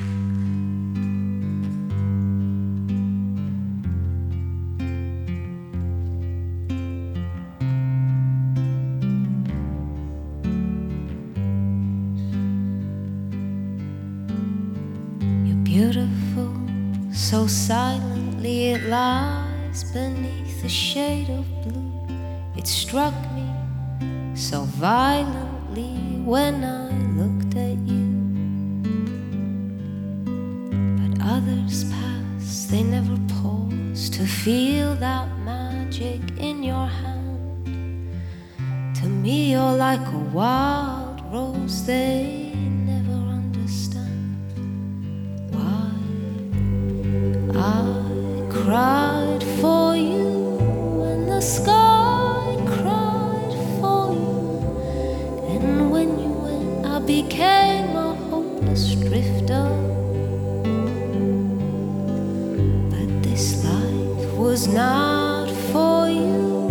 You're beautiful, so silently it lies beneath the shade of blue. It struck me so violently when I looked others pass, they never pause to feel that magic in your hand. To me, you're like a wild rose, they never understand why I cried for you and the sky cried for you. And when you went, I became was not for you.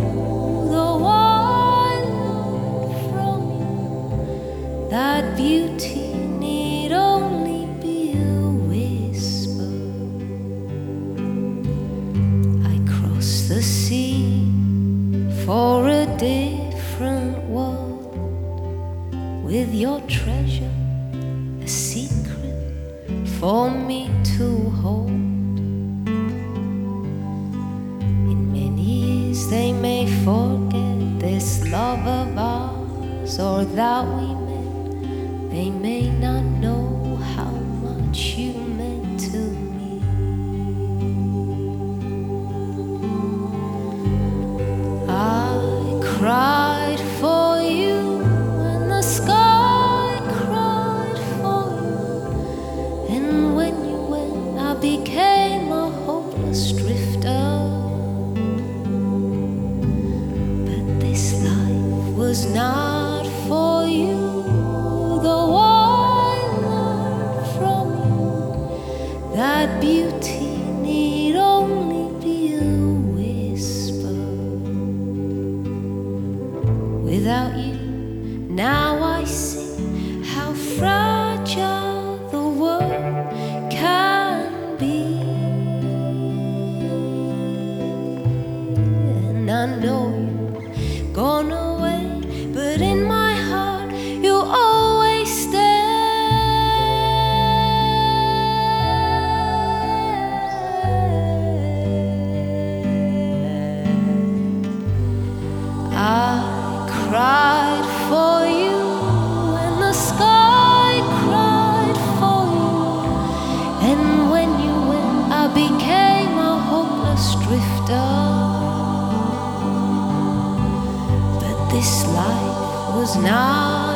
I learned from you that beauty need only be a whisper. I crossed the sea for a different world with your treasure, a secret for me to hold. They may forget this love of ours or that we met. They may not know how much you meant to me. I cried Without you, now I see how fragile not